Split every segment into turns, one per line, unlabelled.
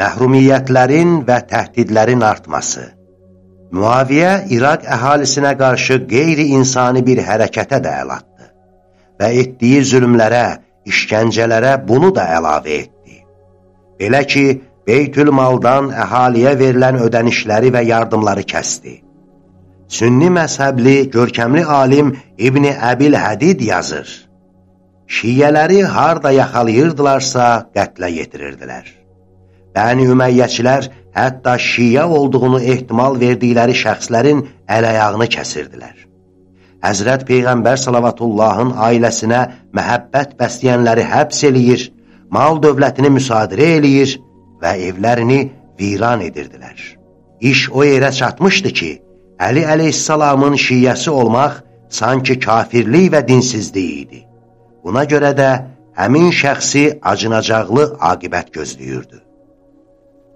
məhrumiyyətlərin və təhdidlərin artması. Muaviyə İraq əhalisinə qarşı qeyri-insani bir hərəkətə də əl atdı və etdiyi zülmlərə, işgəncələrə bunu da əlavə etdi. Belə ki, Beytül Maldan əhaliyə verilən ödənişləri və yardımları kəsdi. Sünni məzhəbli, görkəmli alim İbni Əbil Hədid yazır. Şiyələri harda yaxalayırdılarsa qətlə yetirirdilər. Bəni üməyyəçilər hətta şiyə olduğunu ehtimal verdikləri şəxslərin əl-ayağını kəsirdilər. Həzrət Peyğəmbər salavatullahın ailəsinə məhəbbət bəsləyənləri həbs eləyir, mal dövlətini müsadirə eləyir və evlərini viran edirdilər. İş o yerə çatmışdı ki, Əli əleyhissalamın şiyəsi olmaq sanki kafirlik və dinsizlik idi. Buna görə də həmin şəxsi acınacaqlı aqibət gözləyirdi.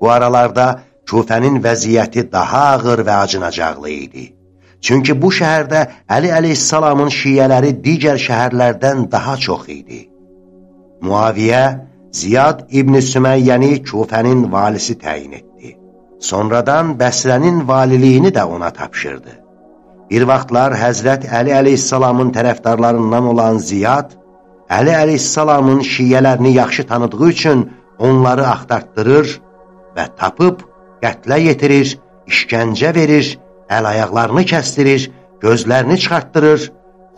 Bu aralarda Kufənin vəziyyəti daha ağır və acınacaqlı idi. Çünki bu şəhərdə Əli əleyhissalamın şiyələri digər şəhərlərdən daha çox idi. Muaviyə Ziyad İbn Süməyyəni Kufənin valisi təyin etdi. Sonradan Bəsrənin valiliyini də ona tapşırdı. Bir vaxtlar Həzrət Əli əleyhissalamın tərəfdarlarından olan Ziyad, Əli əleyhissalamın şiyələrini yaxşı tanıdığı üçün onları axtartdırır və tapıb qətlə yetirir, işgəncə verir, əl-ayaqlarını kəstirir, gözlərini çıxartdırır,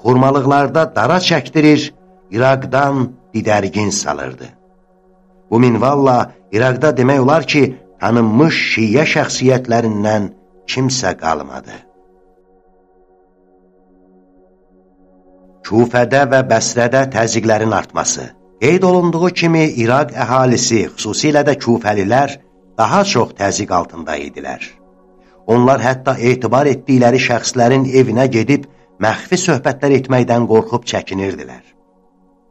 xurmalıqlarda dara çəkdirir, İraqdan didərgin salırdı. Bu minvalla İraqda demək olar ki, tanınmış şiyə şəxsiyyətlərindən kimsə qalmadı. Kufədə və Bəsrədə təzyiqlərin artması Qeyd olunduğu kimi İraq əhalisi, xüsusilə də küfəlilər, daha çox təzik altında idilər. Onlar hətta etibar etdikləri şəxslərin evinə gedib məxfi söhbətlər etməkdən qorxub çəkinirdilər.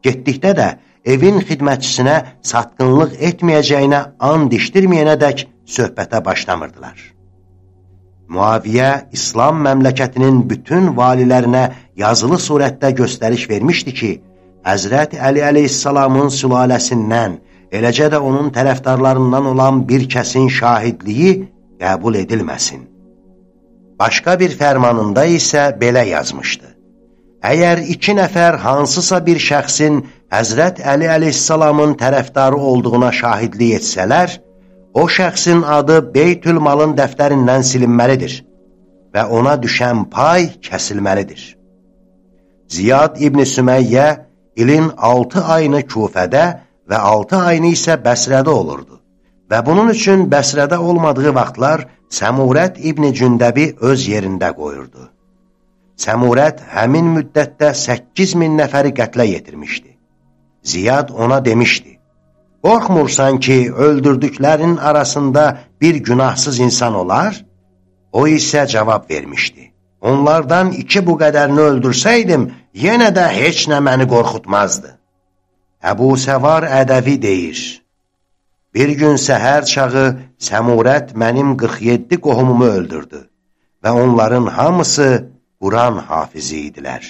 Getdikdə də evin xidmətçisinə satqınlıq etməyəcəyinə and işdirməyənə dək söhbətə başlamırdılar. Muaviyə İslam məmləkətinin bütün valilərinə yazılı surətdə göstəriş vermişdi ki, Həzrət Əli əleyhissalamın sülaləsindən eləcə də onun tərəfdarlarından olan bir kəsin şahidliyi qəbul edilməsin. Başqa bir fərmanında isə belə yazmışdı. Əgər iki nəfər hansısa bir şəxsin Həzrət Əli əleyhissalamın tərəfdarı olduğuna şahidlik etsələr, o şəxsin adı Beytül Malın dəftərindən silinməlidir və ona düşən pay kəsilməlidir. Ziyad İbn Süməyyə ilin 6 ayını Kufədə və 6 ayını isə Bəsrədə olurdu. Və bunun üçün Bəsrədə olmadığı vaxtlar Səmurət İbni Cündəbi öz yerində qoyurdu. Səmurət həmin müddətdə 8 min nəfəri qətlə yetirmişdi. Ziyad ona demişdi, Qorxmursan ki, öldürdüklərin arasında bir günahsız insan olar? O isə cavab vermişdi. Onlardan iki bu qədərini öldürsəydim, yenə də heç nə məni qorxutmazdı. Əbu Səvar ədəvi deyir, Bir gün səhər çağı Səmurət mənim 47 qohumumu öldürdü və onların hamısı Quran hafizi idilər.